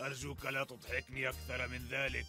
أرجوك لا تضحكني أكثر من ذلك.